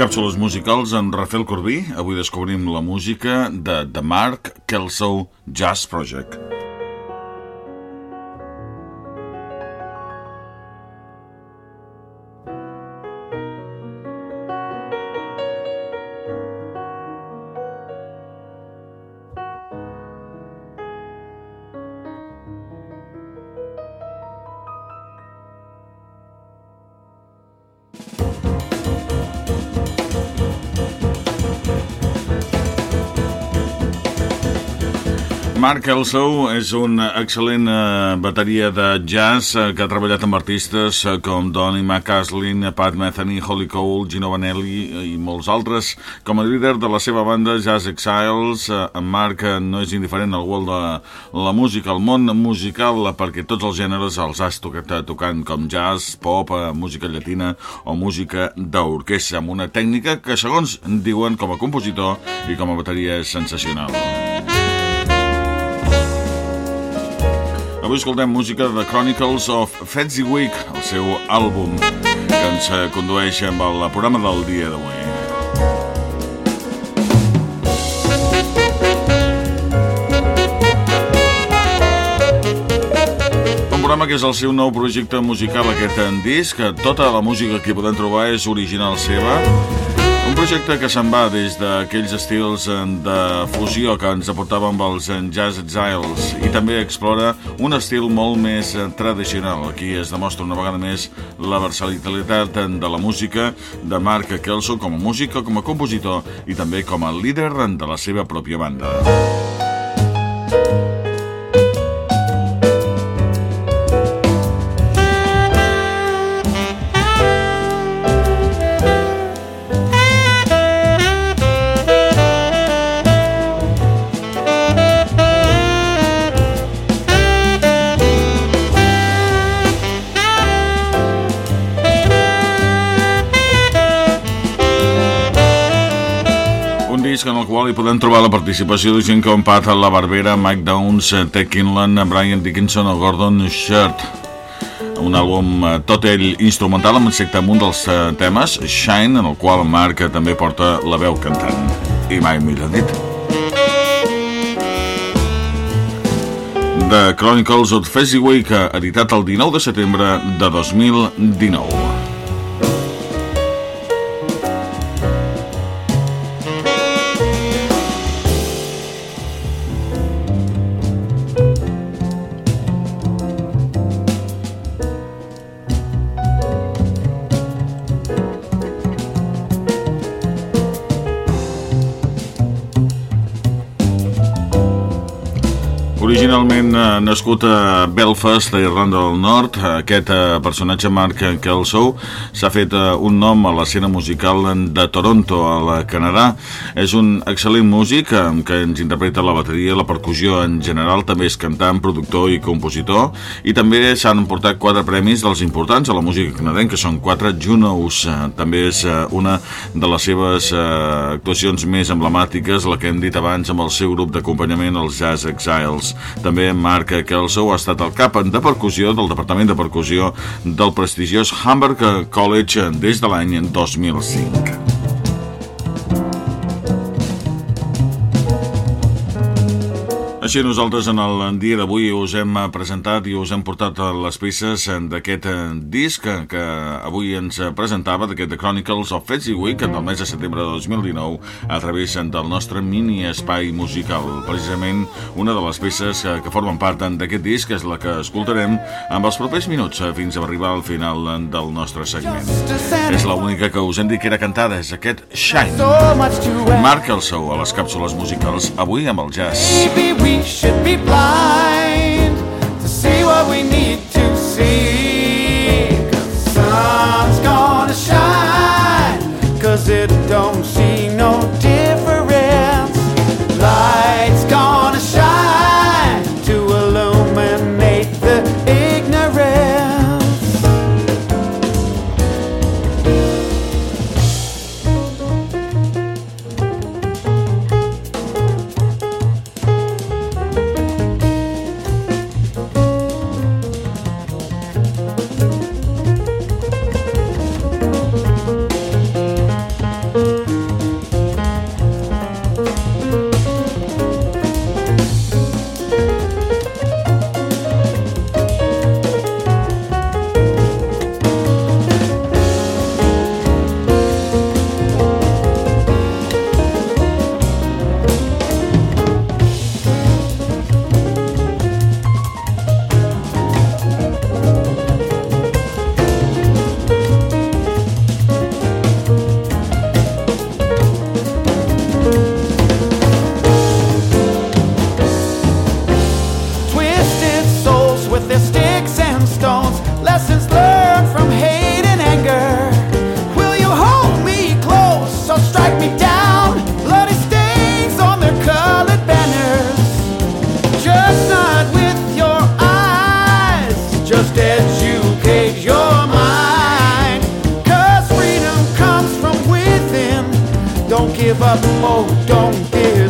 Càpsules musicals amb Rafael Corbí. Avui descobrim la música de The Mark Kelso Jazz Project. Mark Kelso és una excel·lent uh, bateria de jazz uh, que ha treballat amb artistes uh, com Donny McCaslin, Pat Metheny, Holly Cole, Gino Vanelli i molts altres. Com a líder de la seva banda Jazz Exiles, en Mark no és indiferent al world de la música, al món musical, perquè tots els gèneres els has tocat tocant com jazz, pop, música llatina o música d'orquestra, amb una tècnica que, segons diuen, com a compositor i com a bateria és sensacional. Avui escoltem música de The Chronicles of Fezziwig, el seu àlbum, que ens condueix amb el programa del dia d'avui. Programa que és el seu nou projecte musical, aquest en disc, tota la música que podem trobar és original seva, un projecte que se'n va des d'aquells estils de fusió que ens aportava amb els Jazz Exiles i també explora un estil molt més tradicional. Aquí es demostra una vegada més la versatilitat de la música de Mark Kelso com a músic, com a compositor i també com a líder de la seva pròpia banda. Qual hi podem trobar la participació de gent com Pat La Barbera, Mike Downs, Ted Kinlan, Brian Dickinson o Gordon Shirt. Un àlbum tot ell instrumental amb excepte un dels temes, Shine, en el qual Marc també porta la veu cantant. I mai millor dit. The Chronicles of Fezziwig, editat el 19 de setembre de 2019. Originalment eh, nascut a Belfast, a Irlanda del Nord, aquest eh, personatge Mark Kelso s'ha fet eh, un nom a l'escena musical de Toronto, al Canadà. És un excel·lent músic que ens interpreta la bateria, la percussió en general, també és cantant, productor i compositor, i també s'han portat quatre premis dels importants a la música canadenca, que són quatre Junos. També és una de les seves actuacions més emblemàtiques, la que hem dit abans amb el seu grup d'acompanyament, els Jazz Exiles. També Marc Kelso ha estat el cap de percussió del Departament de Percussió del prestigiós Hamburg College des de l'any 2005. Així nosaltres en el dia d'avui us hem presentat i us hem portat les peces d'aquest disc que avui ens presentava, d'aquest The Chronicles of Fezziwig, del mes de setembre de 2019, a través del nostre mini espai musical. Precisament una de les peces que formen part d'aquest disc és la que escoltarem amb els propers minuts fins a arribar al final del nostre segment. És l'única que us hem dit que era cantada, és aquest Shine. Marc el seu a les càpsules musicals, avui amb el jazz. we should be blind to see what we need don't give up, oh, don't give